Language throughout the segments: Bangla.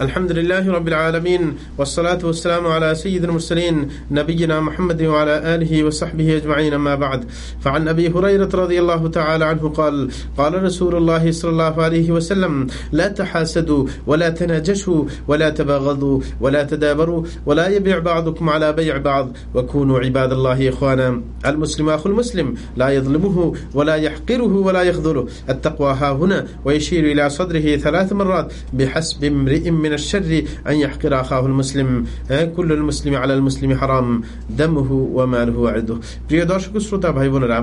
الحمد لله رب العالمين والصلاة والسلام على سيد المرسلين نبينا محمد وعلى آله وصحبه أجمعين أما بعد. فعن أبي هريرة رضي الله تعالى عنه قال قال رسول الله صلى الله عليه وسلم لا تحاسدوا ولا تناجشوا ولا تباغضوا ولا تدابروا ولا يبيع بعضكم على بيع بعض وكونوا عباد الله إخوانا. المسلم أخو المسلم لا يظلمه ولا يحقره ولا يخذله. التقوى ها هنا ويشير إلى صدره ثلاث مرات بحسب امرئ من الشر أن يحقر أخاه المسلم كل المسلم على المسلم حرام دمه وماله وعده প্রিয় দর্শক শ্রোতা ভাই বোনেরা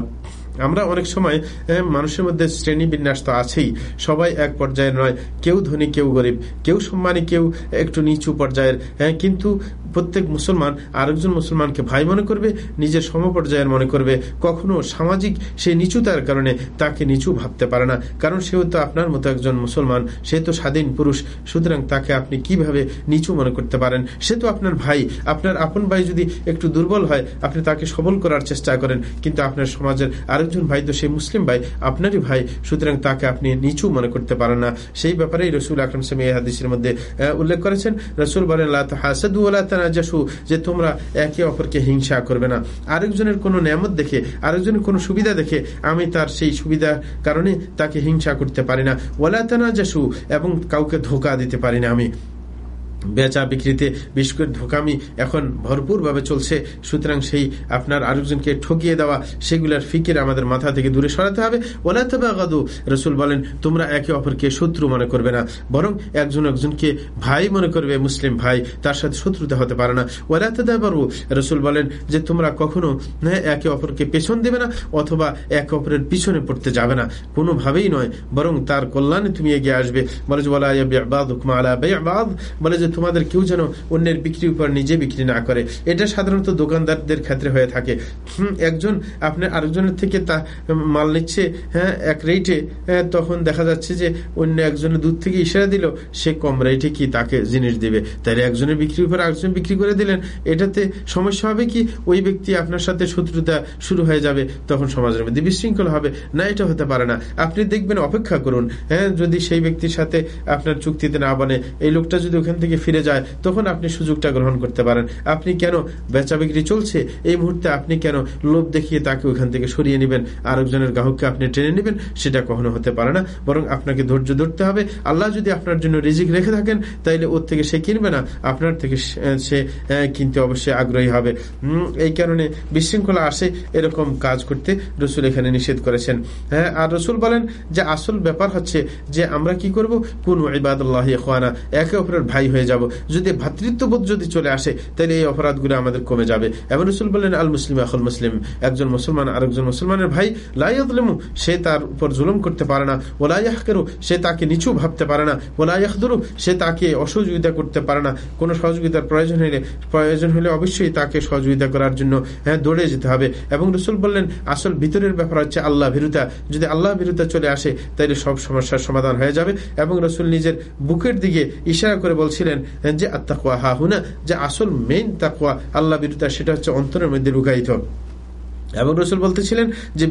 আমরা অনেক সময় মানুষের মধ্যে শ্রেণি বিন্যাস তো আছেই। সবাই এক পর্যায়ের নয়। কেউ ধনী, কেউ গরিব। কেউ সম্মানী, কেউ একটু নিচু পর্যায়ের। কিন্তু প্রত্যেক মুসলমান আরেকজন মুসলমানকে ভাই মনে করবে, নিজের সমপর্যায়ের মনে করবে। কখনো সামাজিক সেই নিচুতার কারণে তাকে নিচু ভাবতে পারে না। কারণ সেও তো আপনার মতো একজন মুসলমান। সে তো স্বাধীন পুরুষ। সুতরাং তাকে আপনি কীভাবে নিচু মনে করতে পারেন? সে তো আপনার ভাই। আপনার আপন ভাই যদি একটু দুর্বল হয়, আপনি তাকে সবল করার চেষ্টা করেন। কিন্তু আপনার সমাজের আরেকজন ভাই তো সেই মুসলিম ভাই, আপনারই ভাই, সুতরাং তাকে আপনি নিচু মনে করতে পারেন না। সেই ব্যাপারেই রসুল আকরম সামি হাদিসের মধ্যে উল্লেখ করেছেন। রসুল বলেন হাসাদু তানাজাসু যে তোমরা একে অপরকে হিংসা করবে না। আরেকজনের কোনো নিয়ামত দেখে, আরেকজনের কোনো সুবিধা দেখে, আমি তার সেই সুবিধার কারণে তাকে হিংসা করতে পারি না। ওলা তানাজাসু এবং কাউকে ধোকা দিতে পারি না আমি। বেচা বিক্রিতে বিশেষ করে ধোকামি এখন ভরপুরভাবে চলছে। সুতরাং সেই আপনার আরেকজনকে ঠকিয়ে দেওয়া, সেগুলোর ফিকির আমাদের মাথা থেকে দূরে সরাতে হবে। ওলা তবে আগাদু রসুল বলেন, তোমরা একে অপরকে শত্রু মনে করবে না, বরং একজন একজনকে ভাই মনে করবে, মুসলিম ভাই, তার সাথে শত্রুতা হতে পারে না। ওলা তদাবারু, রসুল বলেন, যে তোমরা কখনো একে অপরকে পেছন দেবে না, অথবা একে অপরের পিছনে পড়তে যাবে না। কোনোভাবেই নয়, বরং তার কল্যাণে তুমি এগিয়ে আসবে। বলে যে বলা বলে যে তোমাদের কেউ যেন অন্যের বিক্রির উপর নিজে বিক্রি না করে। এটা সাধারণত দোকানদারদের ক্ষেত্রে হয়ে থাকে। একজন আপনার আরেকজনের থেকে তা মাল নিচ্ছে হ্যাঁ এক রেটে তখন দেখা যাচ্ছে যে অন্য একজনের দূর থেকে ইশারা দিল, সে কম রেটে কি তাকে জিনিস দেবে। তাহলে একজনের বিক্রির উপর আরেকজন বিক্রি করে দিলেন। এটাতে সমস্যা হবে কি? ওই ব্যক্তি আপনার সাথে শত্রুতা শুরু হয়ে যাবে, তখন সমাজের মধ্যে বিশৃঙ্খল হবে। না, এটা হতে পারে না। আপনি দেখবেন, অপেক্ষা করুন। হ্যাঁ যদি সেই ব্যক্তির সাথে আপনার চুক্তিতে না বনে, এই লোকটা যদি ওখান থেকে ফিরে যায়, তখন আপনি সুযোগটা গ্রহণ করতে পারেন। আপনি কেন বেচা বিক্রি চলছে? এই মুহূর্তে আপনি কেন লোভ দেখিয়ে তাকে ওখান থেকে সরিয়ে নেবেন? আরেকজনের গ্রাহককে আপনি টেনে নেবেন? সেটা কখনো হতে পারে না। বরং আপনাকে ধৈর্য ধরতে হবে। আল্লাহ যদি আপনার জন্য রিজিক রেখে থাকেন, তাইলে ওর থেকে সে কিনবে না। আপনার থেকে সে কিনতে অবশ্যই আগ্রহী হবে। এই কারণে বিশৃঙ্খলা আসে এরকম কাজ করতে রসুল এখানে নিষেধ করেছেন। হ্যাঁ আর রসুল বলেন যে আসল ব্যাপার হচ্ছে যে আমরা কি করব? কোন ইবাদুল্লাহ একে অপরের ভাই হয়ে যাব। যদি ভাতৃত্ববোধ যদি চলে আসে, তাহলে এই অপরাধগুলো আমাদের কমে যাবে। এবং রসুল বললেন, আল মুসলিম আখল মুসলিম। একজন মুসলমান আরেকজন মুসলমানের ভাই লাইয়াদলেমু সে তার উপর জুলুম করতে পারে না। ওলাইয়াহকেরু সে তাকে নিচু ভাবতে পারে না। ওলাইয়াহদুরু সে তাকে অসহযোগিতা করতে পারে না। কোনো সহযোগিতার প্রয়োজন হলে প্রয়োজন হলে অবশ্যই তাকে সহযোগিতা করার জন্য হ্যাঁ দৌড়ে যেতে হবে। এবং রসুল বললেন, আসল ভিতরের ব্যাপার হচ্ছে আল্লাহ ভীরুতা যদি আল্লাহ ভীরুতা চলে আসে তাহলে সব সমস্যার সমাধান হয়ে যাবে। এবং রসুল নিজের বুকের দিকে ইশারা করে বলছিলেন যে আত্মাকুয়া, হা হুনা, যে আসল মেইন তাকুয়া, আল্লাহ বিরুদ্ধা, সেটা হচ্ছে অন্তরের মধ্যে লুকায়িত। এবং রসুল বলতেছিলেন যে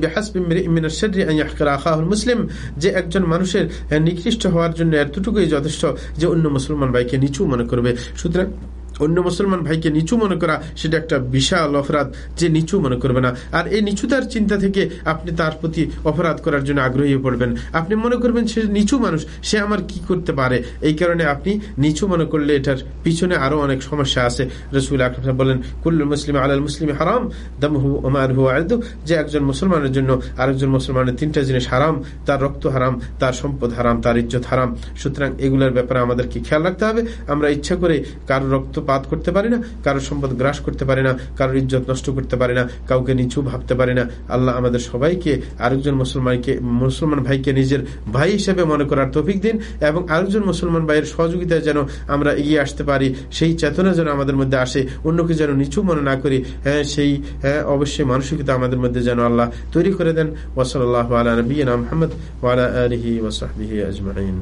মুসলিম, যে একজন মানুষের নিকৃষ্ট হওয়ার জন্য এতটুকুই যথেষ্ট যে অন্য মুসলমান ভাইকে নিচু মনে করবে। সুতরাং অন্য মুসলমান ভাইকে নিচু মনে করা, সেটা একটা বিশাল অপরাধ যে নিচু মনে করবে না। আর এই নিচুতার চিন্তা থেকে আপনি তার প্রতি অপরাধ করার জন্য আগ্রহী পড়বেন। আপনি মনে করবেন সে নিচু মানুষ, সে আমার কি করতে পারে? এই কারণে আপনি নিচু মনে করলে এটার পিছনে আরও অনেক সমস্যা আছে। রসুল আকরম বলেন, কুল্লু মুসলিম আলাল মুসলিম হারাম, দমহু ওমারহু আয়দু যে একজন মুসলমানের জন্য আরেকজন মুসলমানের তিনটা জিনিস হারাম, তার রক্ত হারাম, তার সম্পদ হারাম, তার ইজ্জত হারাম। সুতরাং এগুলোর ব্যাপারে আমাদেরকে খেয়াল রাখতে হবে। আমরা ইচ্ছা করে কারও রক্ত রক্তপাত করতে পারি না, কারোর সম্পদ গ্রাস করতে পারি না, কারোর ইজ্জত নষ্ট করতে পারি না, কাউকে নিচু ভাবতে পারি না। আল্লাহ আমাদের সবাইকে, আরেকজন মুসলমানকে, মুসলমান ভাইকে নিজের ভাই হিসেবে মনে করার তফিক দিন এবং আরেকজন মুসলমান ভাইয়ের সহযোগিতায় যেন আমরা এগিয়ে আসতে পারি, সেই চেতনা যেন আমাদের মধ্যে আসে, অন্যকে যেন নিচু মনে না করি হ্যাঁ সেই হ্যাঁ অবশ্যই মানসিকতা আমাদের মধ্যে যেন আল্লাহ তৈরি করে দেন। ওসল আল্লাহ আলা নবীনা মোহাম্মদ ওয়ালা আলহি ওসাহি আজমাইন।